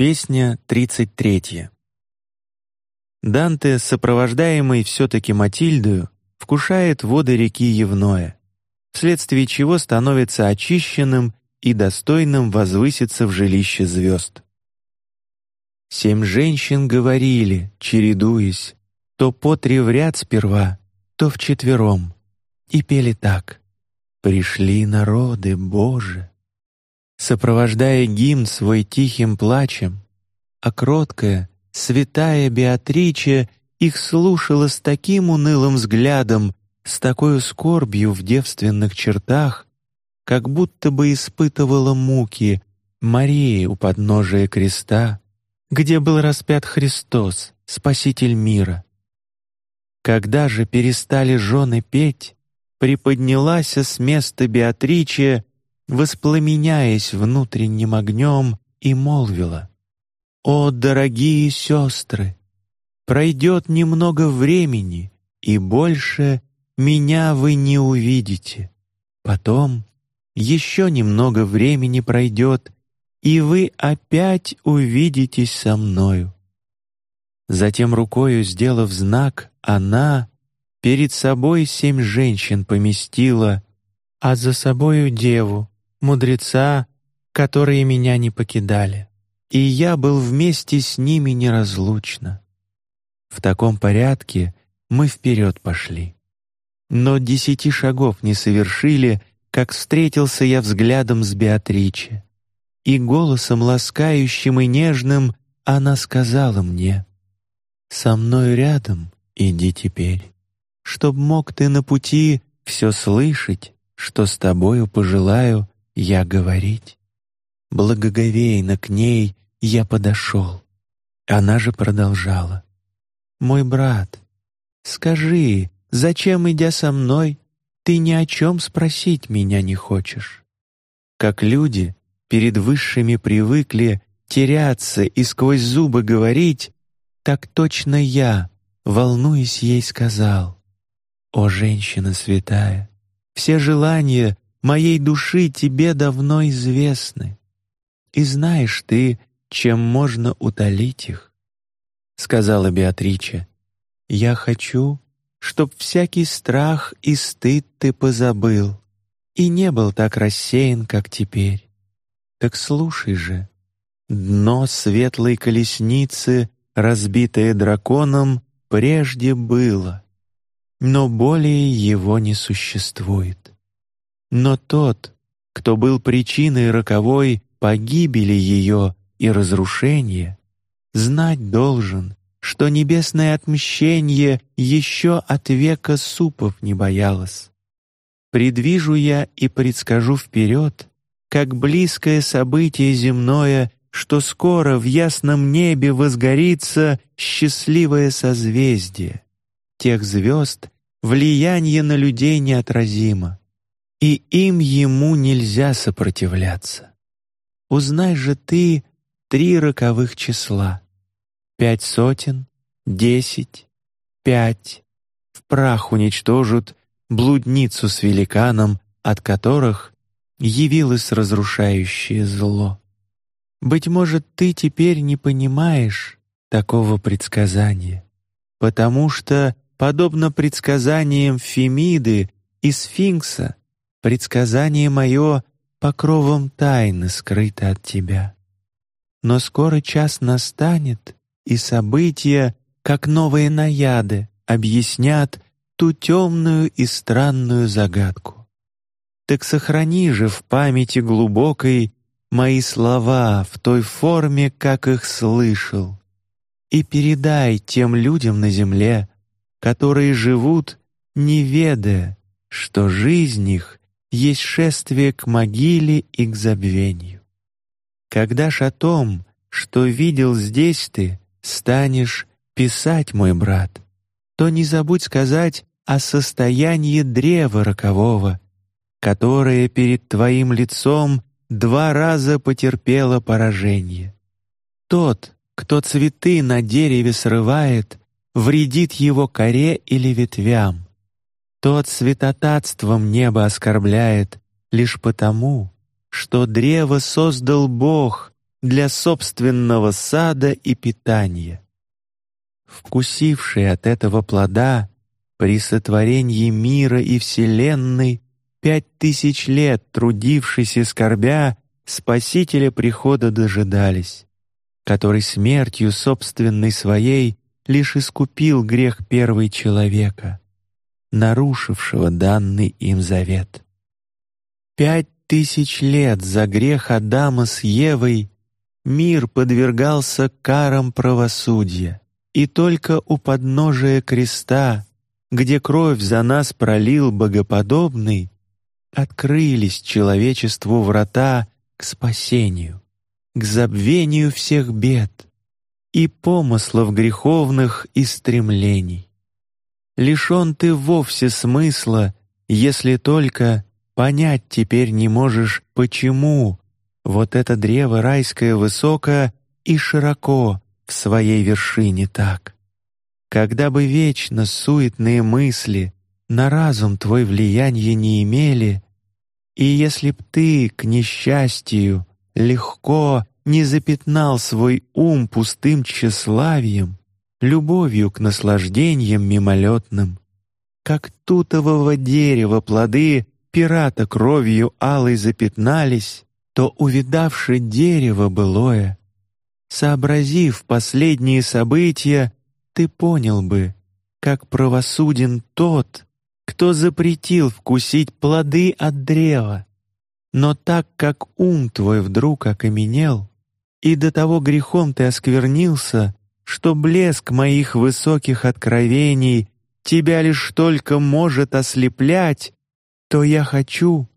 Песня тридцать третья. Данте, сопровождаемый все-таки Матильдою, вкушает воды реки Евное, вследствие чего становится очищенным и достойным возвыситься в жилище звезд. Семь женщин говорили, чередуясь, то по три в ряд сперва, то в четвером, и пели так: «Пришли народы, Боже!» Сопровождая гимн свой тихим плачем, а кроткая, святая Беатриче их слушала с таким унылым взглядом, с такой скорбью в девственных чертах, как будто бы испытывала муки Марии у подножия креста, где был распят Христос, Спаситель мира. Когда же перестали жены петь, приподнялась с места Беатриче, воспламеняясь внутренним огнем, и молвила: "О, дорогие сестры, пройдет немного времени, и больше меня вы не увидите. Потом еще немного времени пройдет, и вы опять увидитесь со мною. Затем рукою сделав знак, она перед собой семь женщин поместила, а за собою деву, мудреца, которые меня не покидали, и я был вместе с ними неразлучно. В таком порядке мы вперед пошли, но десяти шагов не совершили, как встретился я взглядом с Беатриче, и голосом ласкающим и нежным она сказала мне: со мной рядом иди теперь, чтоб мог ты на пути все слышать, что с тобою пожелаю я говорить. Благоговейно к ней я подошел. Она же продолжала: мой брат, скажи, зачем идя со мной, ты ни о чем спросить меня не хочешь? Как люди перед высшими привыкли теряться и сквозь зубы говорить, так точно я, волнуясь, ей сказал: "О женщина святая, все желания моей души тебе давно известны, и знаешь ты, чем можно утолить их". Сказала Беатриче: "Я хочу, чтоб всякий страх и стыд ты позабыл и не был так рассеян, как теперь. Так слушай же, дно светлой колесницы разбитое драконом, прежде было, но более его не существует. Но тот, кто был причиной роковой погибели ее и разрушения, знать должен, что небесное отмщение еще от века супов не боялось. Предвижу я и предскажу вперед, как близкое событие земное что скоро в ясном небе возгорится счастливое созвездие тех звезд, влияние на людей неотразимо, и им ему нельзя сопротивляться. Узнай же ты три роковых числа: пять сотен, десять, пять. В прах уничтожат блудницу с великаном, от которых явилось разрушающее зло. Быть может, ты теперь не понимаешь такого предсказания, потому что, подобно предсказаниям Фемиды и Сфинкса, предсказание мое покровом тайны скрыто от тебя. Но скоро час настанет, и события, как новые наяды, объяснят ту темную и странную загадку. Так сохрани же в памяти глубокой мои слова в той форме, как их слышал, и передай тем людям на земле, которые живут, не ведая, что жизнь их есть шествие к могиле и к забвению. Когда ж о том, что видел здесь ты, станешь писать, мой брат, то не забудь сказать о состоянии древа рокового, которое перед твоим лицом два раза потерпела поражение. Тот, кто цветы на дереве срывает, вредит его коре или ветвям. Тот святотатством небо оскорбляет лишь потому, что древо создал Бог для собственного сада и питания. Вкусивший от этого плода при сотворении мира и вселенной пять тысяч лет трудившись скорбя, Спасителя прихода дожидались, который смертью собственной своей лишь искупил грех первой человека, нарушившего данный им завет. Пять тысяч лет за грех Адама с Евой мир подвергался карам правосудия, и только у подножия креста, где кровь за нас пролил богоподобный, открылись человечеству врата к спасению, к забвению всех бед и помыслов греховных и стремлений. Лишен ты вовсе смысла, если только понять теперь не можешь, почему вот это древо райское высоко и широко в своей вершине так. Когда бы вечно суетные мысли на разум твой влияние не имели, и если б ты к несчастью легко не запятнал свой ум пустым тщеславием, любовью к наслаждениям мимолетным, как тутового дерева плоды пирата кровью алой запятнались, то увидавши дерево былое, сообразив последние события, ты понял бы, как правосуден тот, кто запретил вкусить плоды от древа. Но так как ум твой вдруг окаменел, и до того грехом ты осквернился, что блеск моих высоких откровений тебя лишь только может ослеплять, то я хочу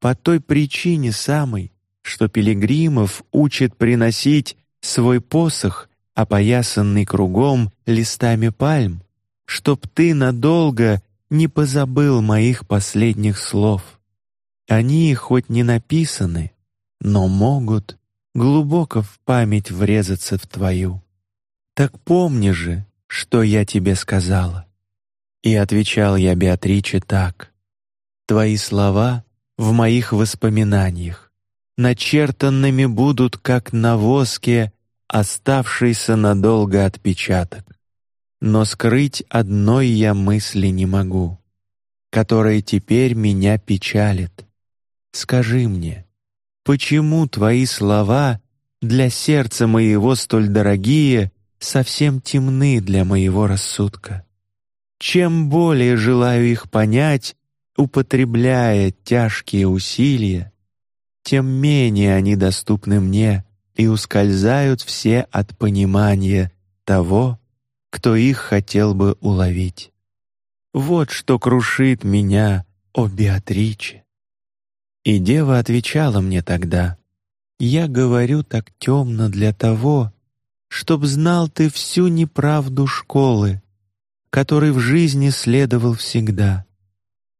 по той причине самой, что пилигримов учит приносить свой посох, опоясанный кругом листами пальм, чтоб ты надолго не позабыл моих последних слов. Они хоть не написаны, но могут глубоко в память врезаться в твою. Так помни же, что я тебе сказала. И отвечал я Беатриче так: Твои слова в моих воспоминаниях начертанными будут, как на воске, оставшийся надолго отпечаток. Но скрыть одной я мысли не могу, которая теперь меня печалит. Скажи мне, почему твои слова для сердца моего столь дорогие, совсем темны для моего рассудка? Чем более желаю их понять, употребляя тяжкие усилия, тем менее они доступны мне и ускользают все от понимания того, кто их хотел бы уловить. Вот что крушит меня, о Беатриче. И дева отвечала мне тогда: я говорю так темно для того, чтоб знал ты всю неправду школы, которой в жизни следовал всегда.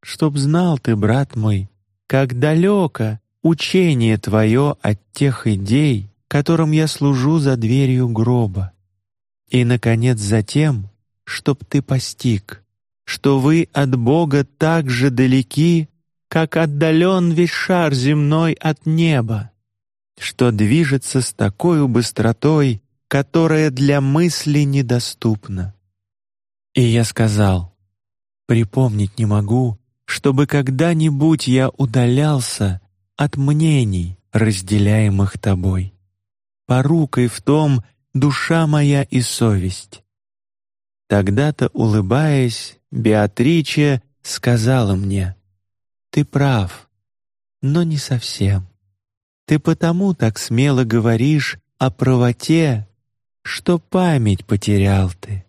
Чтоб знал ты, брат мой, как далеко учение твое от тех идей, которым я служу за дверью гроба, и, наконец, затем, чтоб ты постиг, что вы от Бога так же далеки, как отдален весь шар земной от неба, что движется с такой быстротой, которая для мысли недоступна. И я сказал: припомнить не могу, чтобы когда-нибудь я удалялся от мнений, разделяемых тобой. Порукой в том душа моя и совесть. Тогда-то, улыбаясь, Беатриче сказала мне: "Ты прав, но не совсем. Ты потому так смело говоришь о правоте, что память потерял ты.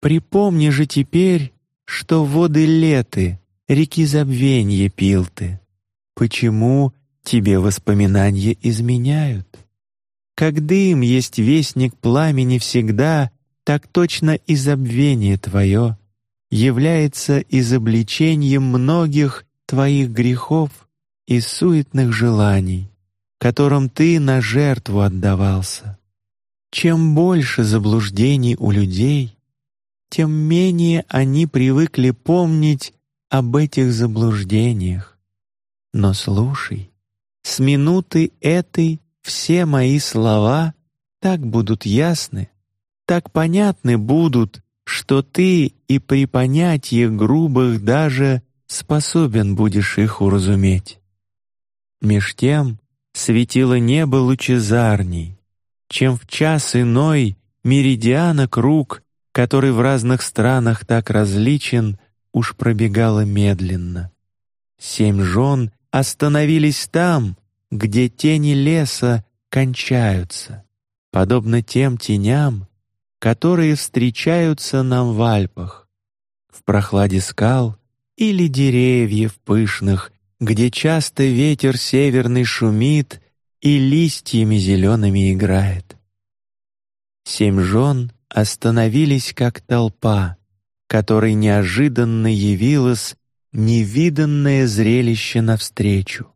Припомни же теперь, что воды леты реки забвенья пил ты. Почему тебе воспоминания изменяют? Как дым есть вестник пламени всегда, так точно и забвение твое является изобличением многих твоих грехов и суетных желаний, которым ты на жертву отдавался. Чем больше заблуждений у людей, тем менее они привыкли помнить об этих заблуждениях. Но слушай, с минуты этой все мои слова так будут ясны, так понятны будут, что ты и при понятиях грубых даже способен будешь их уразуметь. Меж тем светило небо лучезарней, чем в час иной меридиана круг, который в разных странах так различен, уж пробегало медленно. Семь жен остановились там, где тени леса кончаются, подобно тем теням, которые встречаются нам в Альпах, в прохладе скал или деревьев пышных, где часто ветер северный шумит и листьями зелеными играет. Семь жен остановились как толпа, которой неожиданно явилось невиданное зрелище навстречу.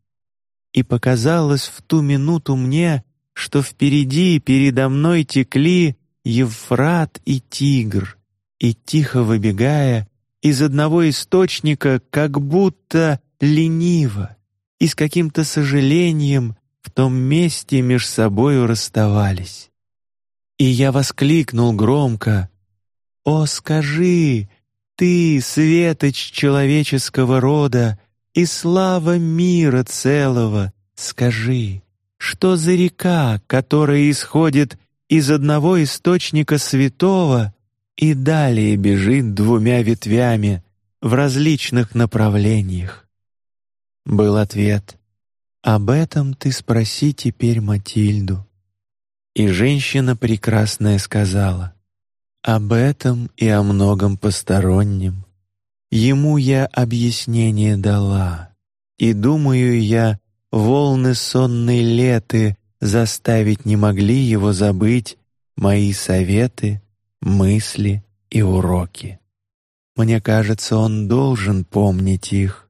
И показалось в ту минуту мне, что впереди передо мной текли Евфрат и Тигр, и тихо выбегая из одного источника, как будто лениво и с каким-то сожалением в том месте меж собою расставались. И я воскликнул громко: "О, скажи, ты, светоч человеческого рода и слава мира целого, скажи, что за река, которая исходит из одного источника святого и далее бежит двумя ветвями в различных направлениях? Был ответ: об этом ты спроси теперь Матильду. И женщина прекрасная сказала: об этом и о многом постороннем. Ему я объяснение дала, и думаю я, волны сонной леты заставить не могли его забыть мои советы, мысли и уроки. Мне кажется, он должен помнить их.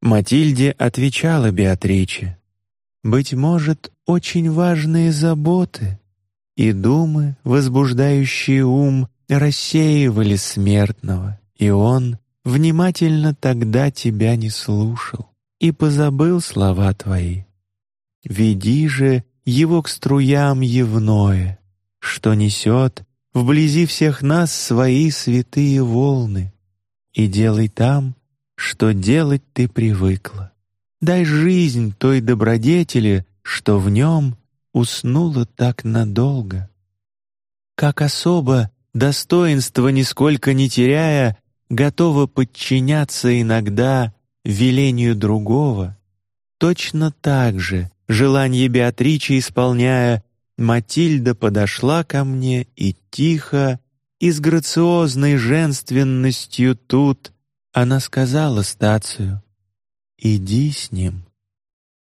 Матильде отвечала Беатриче: быть может, очень важные заботы и думы, возбуждающие ум, рассеивали смертного, и он внимательно тогда тебя не слушал и позабыл слова твои. Веди же его к струям евное, что несет вблизи всех нас свои святые волны, и делай там, что делать ты привыкла. Дай жизнь той добродетели, что в нем уснула так надолго. Как особо достоинство нисколько не теряя, готова подчиняться иногда велению другого, точно так же желание Беатричи исполняя, Матильда подошла ко мне и тихо и с грациозной женственностью тут она сказала стацию: "Иди с ним".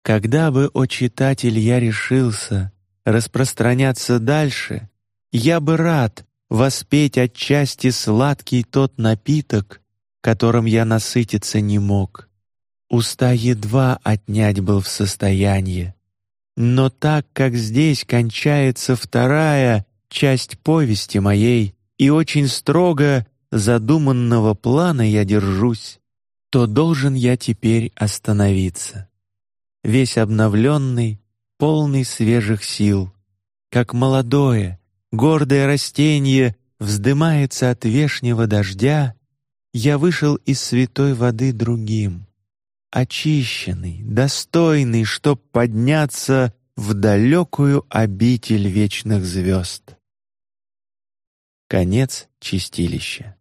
Когда бы, о читатель, я решился распространяться дальше, я бы рад воспеть отчасти сладкий тот напиток, которым я насытиться не мог. Уста едва отнять был в состоянии. Но так как здесь кончается вторая часть повести моей, и очень строго задуманного плана я держусь, то должен я теперь остановиться весь обновленный, полный свежих сил, как молодое, гордое растение вздымается от вешнего дождя, я вышел из святой воды другим, очищенный, достойный, чтоб подняться в далекую обитель вечных звезд. Конец чистилища.